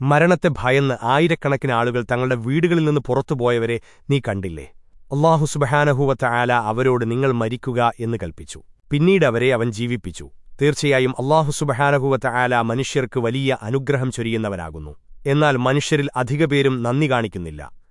മരണത്തെ ഭയന്ന് ആയിരക്കണക്കിന് ആളുകൾ തങ്ങളുടെ വീടുകളിൽ നിന്ന് പുറത്തുപോയവരെ നീ കണ്ടില്ലേ? അള്ളാഹു സുബഹാനഹൂവത്ത ആല അവരോട് നിങ്ങൾ മരിക്കുക എന്ന് കൽപ്പിച്ചു. പിന്നീട് അവരെ അവൻ ജീവിപ്പിച്ചു. തീർച്ചയായും അള്ളാഹു സുബഹാനഹൂവത്ത ആല മനുഷ്യർക്ക് വലിയ അനുഗ്രഹം ചൊരിയുന്നവനാകുന്നു. എന്നാൽ മനുഷ്യരിൽ അധികപേരും നന്ദി കാണിക്കുന്നില്ല.